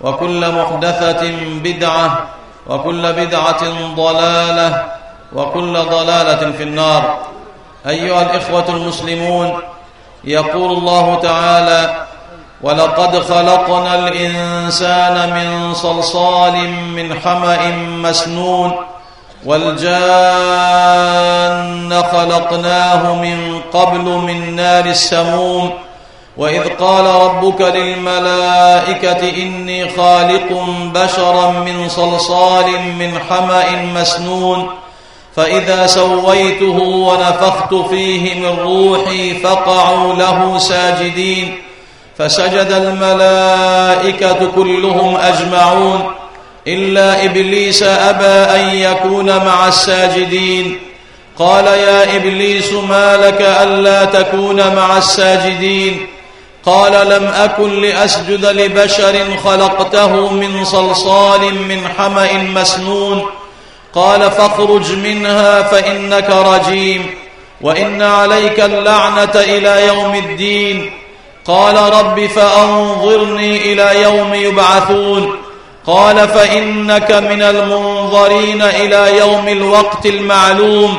وكل محدثة بدعة وكل بدعة ضلالة وكل ضلالة في النار. أيها الإخوة المسلمون يقول الله تعالى ولقد خلقنا الإنسان من صلصال من حمأ مسنون والجان خلقناه من قبل من نار السموم وإذ قال ربك للملائكة إني خالق بشرا من صلصال من حمأ مسنون فإذا سويته ونفخت فيه من روحي فقعوا له ساجدين فسجد الملائكة كلهم أجمعون إلا إبليس أبى أن يكون مع الساجدين. قال يا إبليس ما لك ألا تكون مع الساجدين؟ قال لم أكن لأسجد لبشر خلقته من صلصال من حمأ مسنون. قال فاخرج منها فإنك رجيم. وإن عليك اللعنة إلى يوم الدين. قال رب فأنظرني إلى يوم يبعثون. قال فإنك من المنظرين إلى يوم الوقت المعلوم.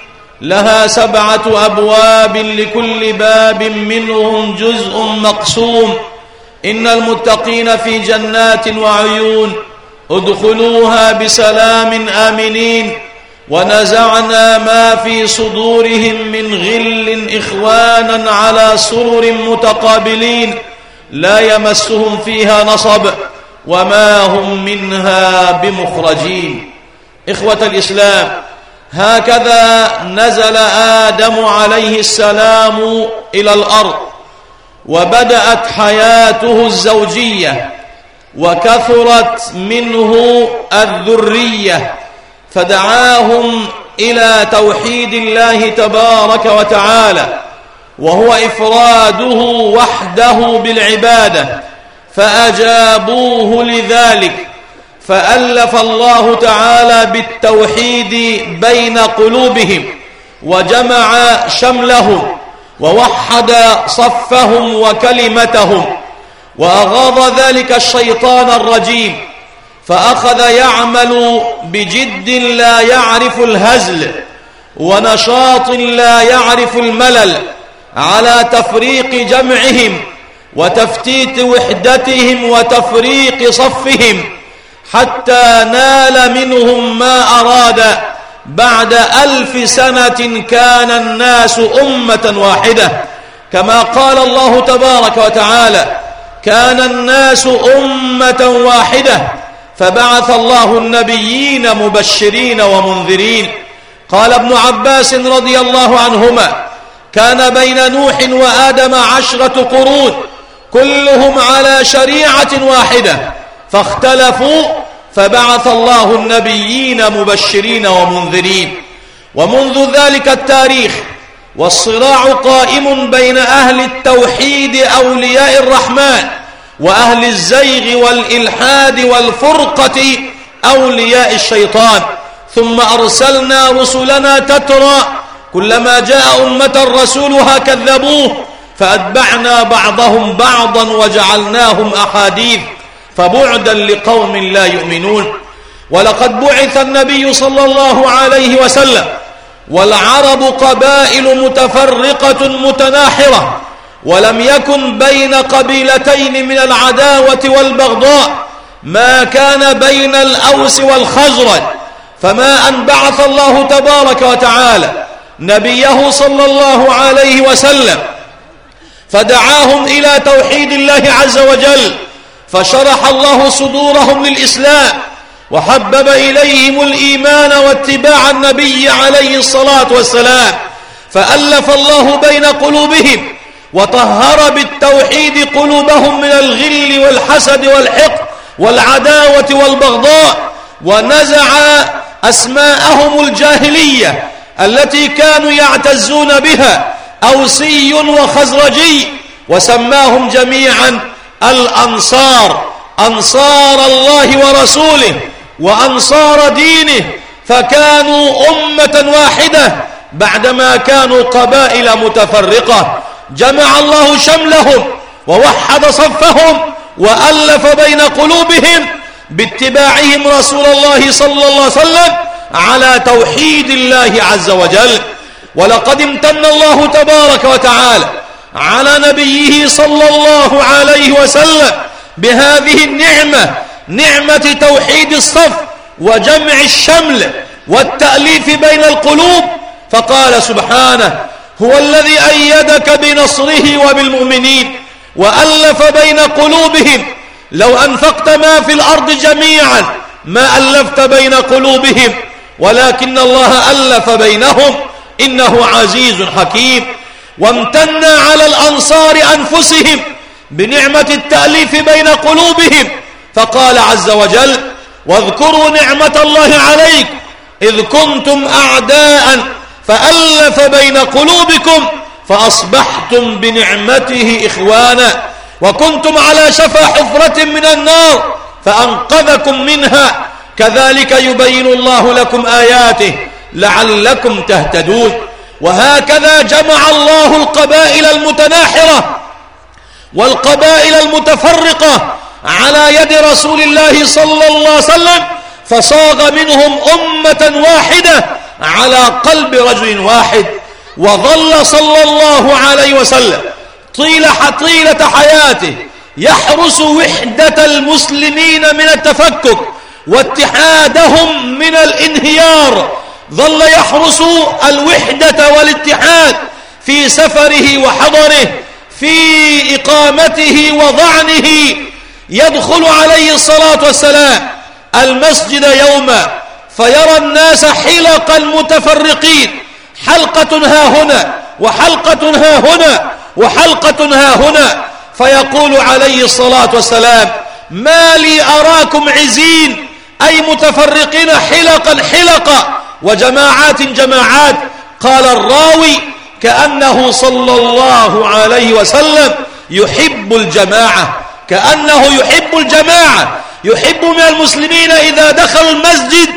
لها سبعة أبواب لكل باب منهم جزء مقسوم. إن المتقين في جنات وعيون. ادخلوها بسلام آمنين. ونزعنا ما في صدورهم من غل إخوانا على سرر متقابلين. لا يمسهم فيها نصب. وما هم منها بمخرجين. إخوة الإسلام هكذا نزل آدم عليه السلام إلى الأرض وبدأت حياته الزوجية وكثرت منه الذرية فدعاهم إلى توحيد الله تبارك وتعالى وهو إفراده وحده بالعبادة فأجابوه لذلك. فألف الله تعالى بالتوحيد بين قلوبهم وجمع شملهم ووحد صفهم وكلمتهم وأغاض ذلك الشيطان الرجيم فأخذ يعمل بجد لا يعرف الهزل ونشاط لا يعرف الملل على تفريق جمعهم وتفتيت وحدتهم وتفريق صفهم حتى نال منهم ما أراد. بعد ألف سنة كان الناس أمة واحدة. كما قال الله تبارك وتعالى كان الناس أمة واحدة. فبعث الله النبيين مبشرين ومنذرين. قال ابن عباس رضي الله عنهما كان بين نوح وآدم عشرة قرون. كلهم على شريعة واحدة. فاختلفوا فبعث الله النبيين مبشرين ومنذرين. ومنذ ذلك التاريخ والصراع قائم بين أهل التوحيد أولياء الرحمن وأهل الزيغ والإلحاد والفرقة أولياء الشيطان. ثم أرسلنا رسلنا تترى كلما جاء أمة رسولها كذبوه فأتبعنا بعضهم بعضا وجعلناهم أحاديث. فبعدا لقوم لا يؤمنون. ولقد بعث النبي صلى الله عليه وسلم والعرب قبائل متفرقة متناحرة ولم يكن بين قبيلتين من العداوة والبغضاء ما كان بين الأوس والخزرج. فما أن بعث الله تبارك وتعالى نبيه صلى الله عليه وسلم فدعاهم إلى توحيد الله عز وجل. فشرح الله صدورهم للإسلام وحبب إليهم الإيمان واتباع النبي عليه الصلاة والسلام فألف الله بين قلوبهم وطهر بالتوحيد قلوبهم من الغل والحسد والحقد والعداوة والبغضاء ونزع أسماءهم الجاهلية التي كانوا يعتزون بها أوسي وخزرجي وسماهم جميعا الأنصار أنصار الله ورسوله وأنصار دينه فكانوا أمة واحدة بعدما كانوا قبائل متفرقة. جمع الله شملهم ووحد صفهم وألف بين قلوبهم باتباعهم رسول الله صلى الله عليه وسلم على توحيد الله عز وجل. ولقد امتن الله تبارك وتعالى على نبيه صلى الله عليه وسلم بهذه النعمة نعمة توحيد الصف وجمع الشمل والتأليف بين القلوب. فقال سبحانه هو الذي أيدك بنصره وبالمؤمنين وألف بين قلوبهم. لو أنفقت ما في الأرض جميعا ما ألفت بين قلوبهم ولكن الله ألف بينهم. إنه عزيز حكيم. وامتن على الأنصار أنفسهم بنعمة التأليف بين قلوبهم. فقال عز وجل واذكروا نعمة الله عليك إذ كنتم أعداء فألف بين قلوبكم فأصبحتم بنعمته إخوانا وكنتم على شفا حفرة من النار فأنقذكم منها. كذلك يبين الله لكم آياته لعلكم تهتدون. وهكذا جمع الله القبائل المتناحرة والقبائل المتفرقة على يد رسول الله صلى الله عليه وسلم فصاغ منهم أمة واحدة على قلب رجل واحد وظل صلى الله عليه وسلم طيل طيلة حياته يحرس وحدة المسلمين من التفكك واتحادهم من الانهيار ظل يحرس الوحدة والاتحاد في سفره وحضره في إقامته وضعنه. يدخل عليه الصلاة والسلام المسجد يوما فيرى الناس حلقا متفرقين حلقة ها هنا وحلقة ها هنا وحلقة ها هنا. فيقول عليه الصلاة والسلام ما لي أراكم عزين أي متفرقين حلقا حلقا. وجماعات جماعات. قال الراوي كأنه صلى الله عليه وسلم يحب الجماعة. كأنه يحب الجماعة. يحب من المسلمين إذا دخلوا المسجد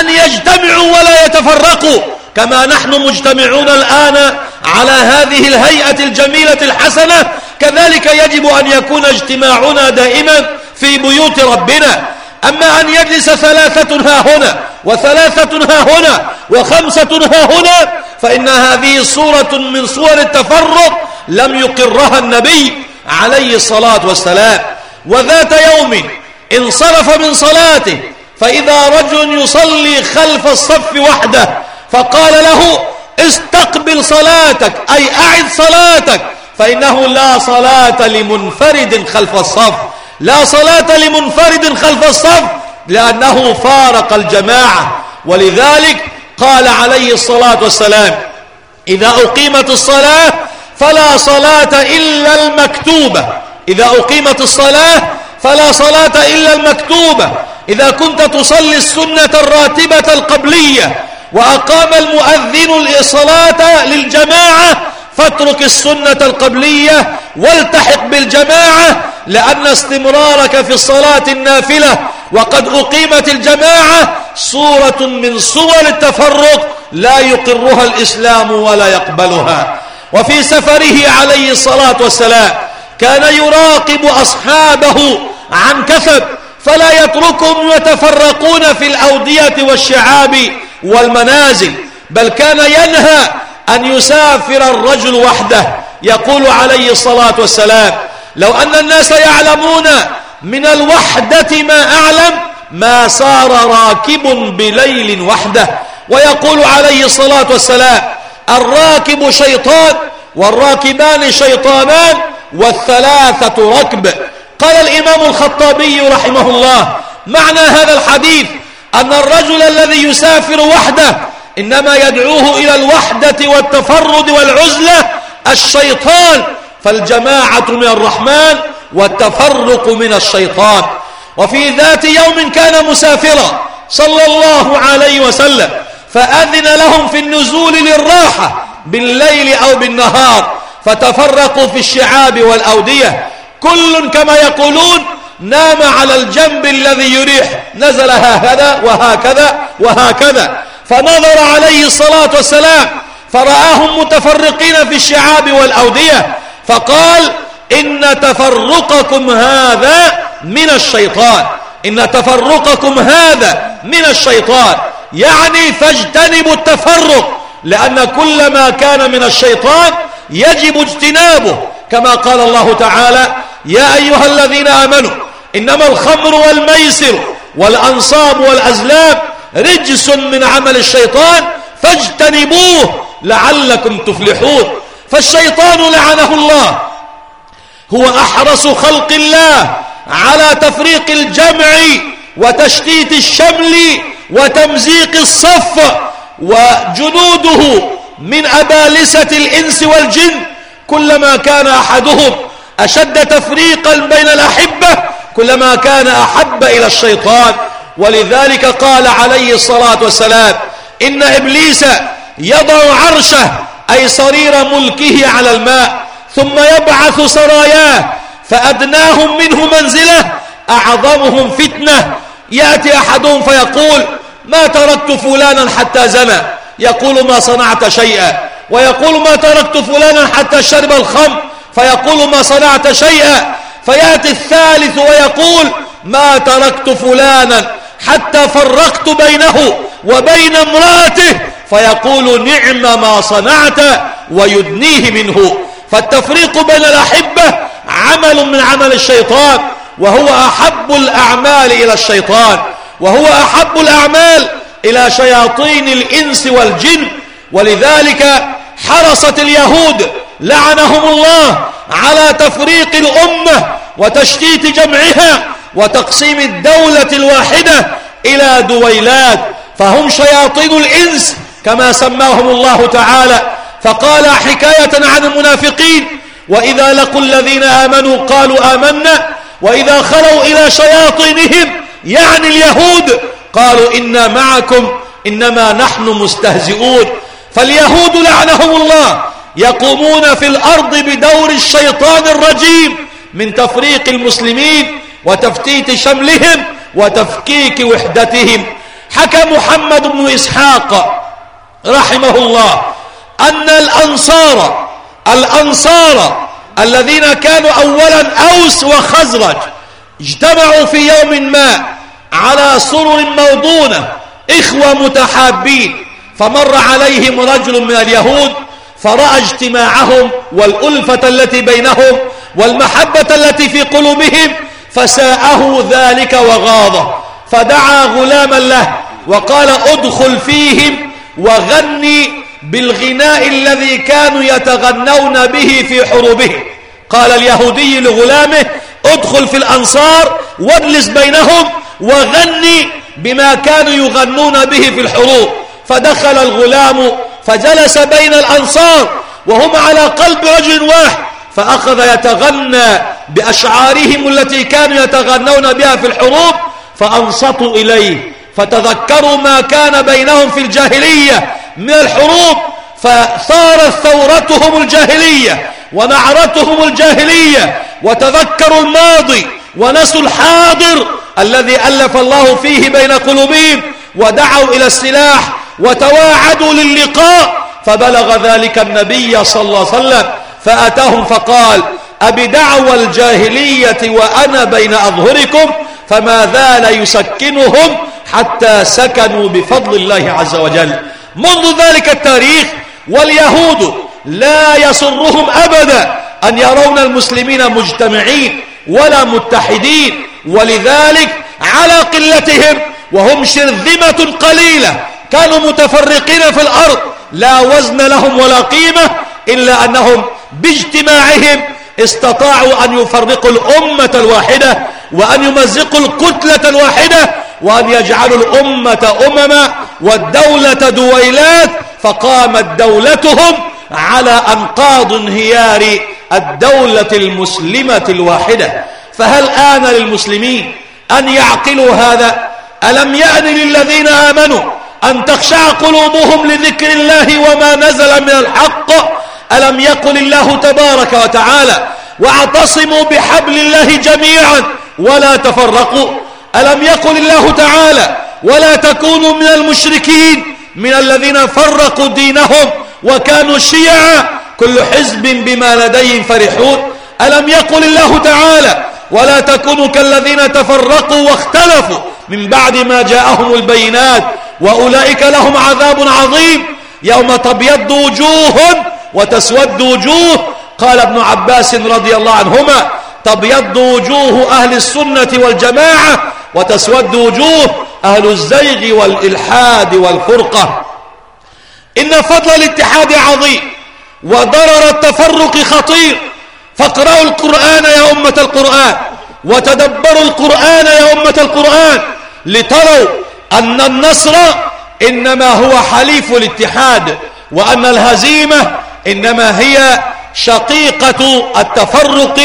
أن يجتمعوا ولا يتفرقوا. كما نحن مجتمعون الآن على هذه الهيئة الجميلة الحسنة. كذلك يجب أن يكون اجتماعنا دائما في بيوت ربنا. أما أن يجلس ثلاثة ها هنا وثلاثة ها هنا وخمسة ها هنا فإن هذه صورة من صور التفرق لم يقرها النبي عليه الصلاة والسلام. وذات يوم انصرف من صلاته فإذا رجل يصلي خلف الصف وحده فقال له استقبل صلاتك أي أعد صلاتك فإنه لا صلاة لمنفرد خلف الصف. لا صلاة لمنفرد خلف الصف لأنه فارق الجماعة. ولذلك قال عليه الصلاة والسلام إذا أقيمت الصلاة فلا صلاة إلا المكتوبة. إذا أقيمت الصلاة فلا صلاة إلا المكتوبة. إذا كنت تصلي السنة الراتبة القبلية وأقام المؤذن الصلاة للجماعة فاترك السنة القبلية والتحق بالجماعة لأن استمرارك في الصلاة النافلة وقد أقيمت الجماعة صورة من صور التفرق لا يقرها الإسلام ولا يقبلها. وفي سفره عليه الصلاة والسلام كان يراقب أصحابه عن كثب فلا يتركهم يتفرقون في الأودية والشعاب والمنازل بل كان ينهى أن يسافر الرجل وحده. يقول عليه الصلاة والسلام لو أن الناس يعلمون من الوحدة ما أعلم ما صار راكب بليل وحده. ويقول عليه الصلاة والسلام الراكب شيطان والراكبان شيطانان والثلاثة ركب. قال الإمام الخطابي رحمه الله معنى هذا الحديث أن الرجل الذي يسافر وحده إنما يدعوه إلى الوحدة والتفرد والعزلة الشيطان. فالجماعة من الرحمن والتفرق من الشيطان. وفي ذات يوم كان مسافرا صلى الله عليه وسلم فأذن لهم في النزول للراحة بالليل أو بالنهار. فتفرقوا في الشعاب والأودية. كل كما يقولون نام على الجنب الذي يريح. نزل هكذا وهكذا وهكذا. فنظر عليه الصلاة والسلام فرآهم متفرقين في الشعاب والأودية فقال إن تفرقكم هذا من الشيطان إن تفرقكم هذا من الشيطان يعني فاجتنبوا التفرق لأن كل ما كان من الشيطان يجب اجتنابه كما قال الله تعالى يا أيها الذين آمنوا إنما الخمر والميسر والأنصاب والأزلام رجس من عمل الشيطان فاجتنبوه لعلكم تفلحون. فالشيطان لعنه الله. هو أحرص خلق الله على تفريق الجمع وتشتيت الشمل وتمزيق الصف وجنوده من أبالسة الإنس والجن. كلما كان أحدهم أشد تفريقا بين الأحبة كلما كان أحب إلى الشيطان ولذلك قال عليه الصلاة والسلام إن إبليس يضع عرشه أي صرير ملكه على الماء ثم يبعث سراياه فأدناهم منه منزلة أعظمهم فتنة. يأتي أحدهم فيقول ما تركت فلانا حتى زنى؟ يقول ما صنعت شيئا. ويقول ما تركت فلانا حتى شرب الخمر؟ فيقول ما صنعت شيئا. فيأتي الثالث ويقول ما تركت فلانا حتى فرقت بينه وبين امرأته فيقول نعم ما صنعت ويدنيه منه. فالتفريق بين الأحبة عمل من عمل الشيطان وهو أحب الأعمال إلى الشيطان. وهو أحب الأعمال إلى شياطين الإنس والجن. ولذلك حرصت اليهود لعنهم الله على تفريق الأمة وتشتيت جمعها وتقسيم الدولة الواحدة إلى دويلات فهم شياطين الإنس كما سماهم الله تعالى. فقال حكاية عن المنافقين وإذا لقوا الذين آمنوا قالوا آمنا وإذا خلوا إلى شياطينهم يعني اليهود قالوا إنا معكم إنما نحن مستهزئون. فاليهود لعنهم الله يقومون في الأرض بدور الشيطان الرجيم من تفريق المسلمين وتفتيت شملهم وتفكيك وحدتهم. حكى محمد بن إسحاق رحمه الله أن الأنصار الأنصار الذين كانوا أولا أوس وخزرج اجتمعوا في يوم ما على سرر موضونة إخوة متحابين. فمر عليهم رجل من اليهود فرأى اجتماعهم والألفة التي بينهم والمحبة التي في قلوبهم فساءه ذلك وغاضه فدعا غلاما له وقال ادخل فيهم وغني بالغناء الذي كانوا يتغنون به في حروبهم قال اليهودي لغلامه ادخل في الأنصار واجلس بينهم وغني بما كانوا يغنون به في الحروب. فدخل الغلام فجلس بين الأنصار وهم على قلب رجل واحد. فأخذ يتغنى بأشعارهم التي كانوا يتغنون بها في الحروب فأنصتوا إليه. فتذكروا ما كان بينهم في الجاهلية من الحروب فصارت ثورتهم الجاهلية ونعرتهم الجاهلية وتذكروا الماضي ونسوا الحاضر الذي ألف الله فيه بين قلوبهم ودعوا إلى السلاح وتواعدوا للقاء. فبلغ ذلك النبي صلى الله عليه وسلم. فأتاهم فقال أبدعوى الجاهلية وأنا بين أظهركم فما زال يسكنهم حتى سكنوا بفضل الله عز وجل. منذ ذلك التاريخ واليهود لا يسرهم أبدا أن يرون المسلمين مجتمعين ولا متحدين ولذلك على قلتهم وهم شرذمة قليلة كانوا متفرقين في الأرض لا وزن لهم ولا قيمة إلا أنهم باجتماعهم استطاعوا أن يفرقوا الأمة الواحدة وأن يمزقوا الكتلة الواحدة وأن يجعلوا الأمة أمما والدولة دويلات فقامت دولتهم على أنقاض انهيار الدولة المسلمة الواحدة. فهل آن للمسلمين أن يعقلوا هذا؟ ألم يأن للذين آمنوا أن تخشع قلوبهم لذكر الله وما نزل من الحق ألم يقل الله تبارك وتعالى وأعتصموا بحبل الله جميعا ولا تفرقوا؟ ألم يقل الله تعالى ولا تكونوا من المشركين؟ من الذين فرقوا دينهم وكانوا شيعا كل حزب بما لديهم فرحون. ألم يقل الله تعالى ولا تكونوا كالذين تفرقوا واختلفوا من بعد ما جاءهم البينات وأولئك لهم عذاب عظيم. يوم تبيض وجوه وتسود وجوه. قال ابن عباس رضي الله عنهما تبيض وجوه أهل السنة والجماعة وتسود وجوه أهل الزيغ والإلحاد والفرقة. إن فضل الاتحاد عظيم وضرر التفرق خطير. فاقرأوا القرآن يا أمة القرآن وتدبروا القرآن يا أمة القرآن لتروا أن النصر إنما هو حليف الاتحاد وأن الهزيمة إنما هي شقيقة التفرق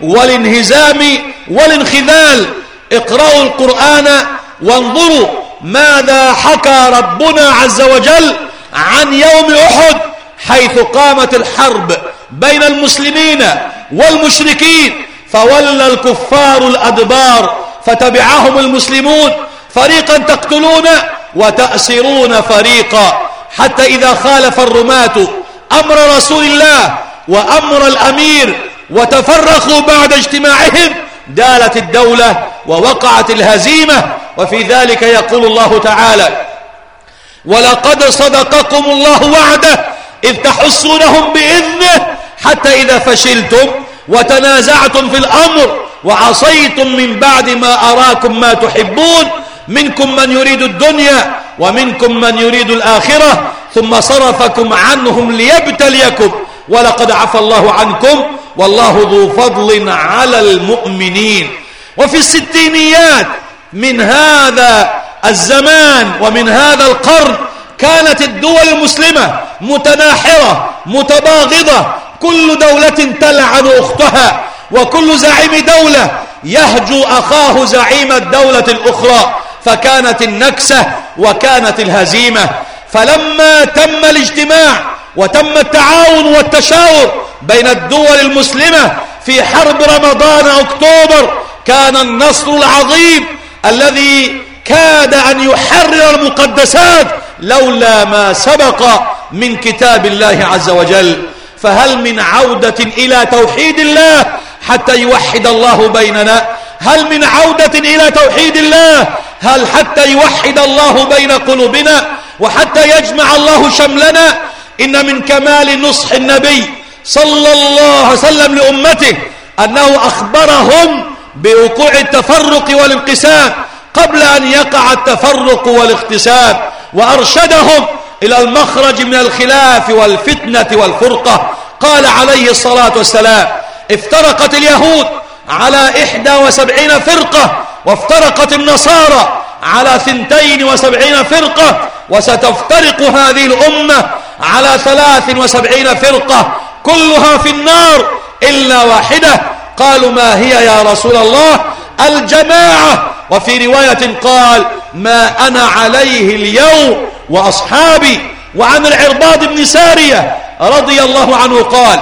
والانهزام والانخذال. اقرأوا القرآن وانظروا ماذا حكى ربنا عز وجل عن يوم أحد حيث قامت الحرب بين المسلمين والمشركين. فولى الكفار الأدبار فتبعهم المسلمون. فريقا تقتلون وتأسرون فريقا. حتى إذا خالف الرماة أمر رسول الله وأمر الأمير وتفرقوا بعد اجتماعهم دالت الدولة ووقعت الهزيمة وفي ذلك يقول الله تعالى ولقد صدقكم الله وعده إذ تحسونهم بإذنه حتى إذا فشلتم وتنازعتم في الأمر وعصيتم من بعد ما أراكم ما تحبون منكم من يريد الدنيا ومنكم من يريد الآخرة ثم صرفكم عنهم ليبتليكم. ولقد عفى الله عنكم. والله ذو فضل على المؤمنين. وفي الستينيات من هذا الزمان ومن هذا القرن كانت الدول المسلمة متناحرة متباغضة. كل دولة تلعن أختها. وكل زعيم دولة يهجو أخاه زعيم الدولة الأخرى. فكانت النكسة وكانت الهزيمة. فلما تم الاجتماع وتم التعاون والتشاور بين الدول المسلمة في حرب رمضان أكتوبر كان النصر العظيم الذي كاد أن يحرر المقدسات لولا ما سبق من كتاب الله عز وجل. فهل من عودة إلى توحيد الله حتى يوحد الله بيننا؟ هل من عودة إلى توحيد الله؟ هل حتى يوحد الله بين قلوبنا وحتى يجمع الله شملنا؟ إن من كمال نصح النبي صلى الله عليه وسلم لأمته أنه أخبرهم بوقوع التفرق والانقسام قبل أن يقع التفرق والاختصام وأرشدهم إلى المخرج من الخلاف والفتنة والفرقة. قال عليه الصلاة والسلام افترقت اليهود على إحدى وسبعين فرقة وافترقت النصارى على ثنتين وسبعين فرقة وستفترق هذه الأمة على ثلاث وسبعين فرقة كلها في النار إلا واحدة. قالوا ما هي يا رسول الله؟ الجماعة. وفي رواية قال ما أنا عليه اليوم وأصحابي وعن العرباض بن سارية رضي الله عنه قال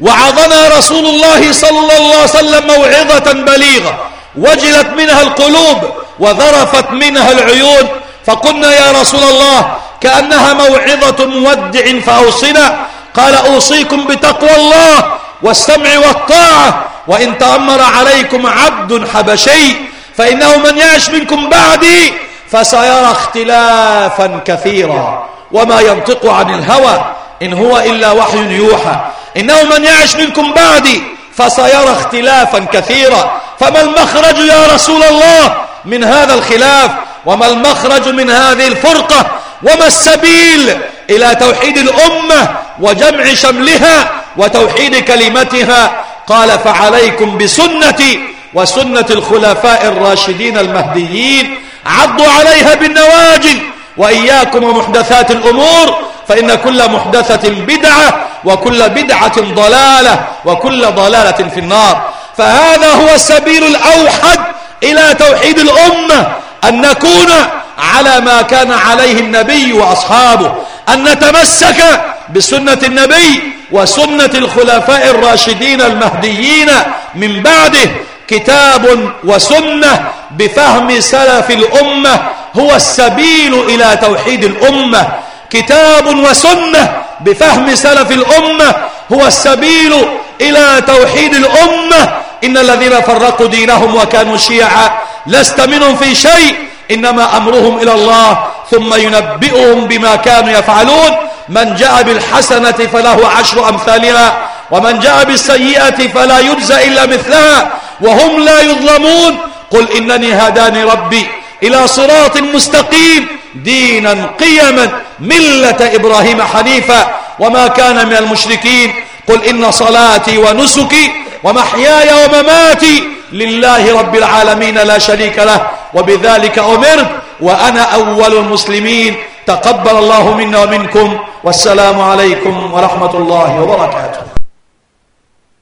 وعظنا رسول الله صلى الله عليه وسلم موعظة بليغة. وجلت منها القلوب وذرفت منها العيون. فقلنا يا رسول الله كأنها موعظة مودع فأوصنا. قال أوصيكم بتقوى الله والسمع والطاعة. وإن تأمر عليكم عبد حبشي فإنه من يعش منكم بعدي فسيرى اختلافا كثيرا. وما ينطق عن الهوى. إن هو إلا وحي يوحى. إنه من يعش منكم بعدي فسيرى اختلافا كثيرا. فما المخرج يا رسول الله من هذا الخلاف؟ وما المخرج من هذه الفرقة؟ وما السبيل إلى توحيد الأمة وجمع شملها وتوحيد كلمتها؟ قال فعليكم بسنتي وسنة الخلفاء الراشدين المهديين. عضوا عليها بالنواجل وإياكم ومحدثات الأمور. فإن كل محدثة بدعة وكل بدعة ضلالة وكل ضلالة في النار. فهذا هو السبيل الأوحد إلى توحيد الأمة أن نكون على ما كان عليه النبي وأصحابه أن نتمسك بسنة النبي وسنة الخلفاء الراشدين المهديين من بعده. كتاب وسنة بفهم سلف الأمة هو السبيل إلى توحيد الأمة. كتاب وسنة بفهم سلف الأمة هو السبيل إلى توحيد الأمة. إن الذين فرقوا دينهم وكانوا شيعا لست منهم في شيء إنما أمرهم إلى الله ثم ينبئهم بما كانوا يفعلون. من جاء بالحسنة فله عشر أمثالها ومن جاء بالسيئة فلا يجزى إلا مثلها وهم لا يظلمون. قل إنني هداني ربي إلى صراط مستقيم. دينا قيما ملة إبراهيم حنيفا. وما كان من المشركين قل إن صلاتي ونسكي ومحياي ومماتي لله رب العالمين لا شريك له. وبذلك أمرت وأنا أول المسلمين. تقبل الله منا ومنكم. والسلام عليكم ورحمة الله وبركاته.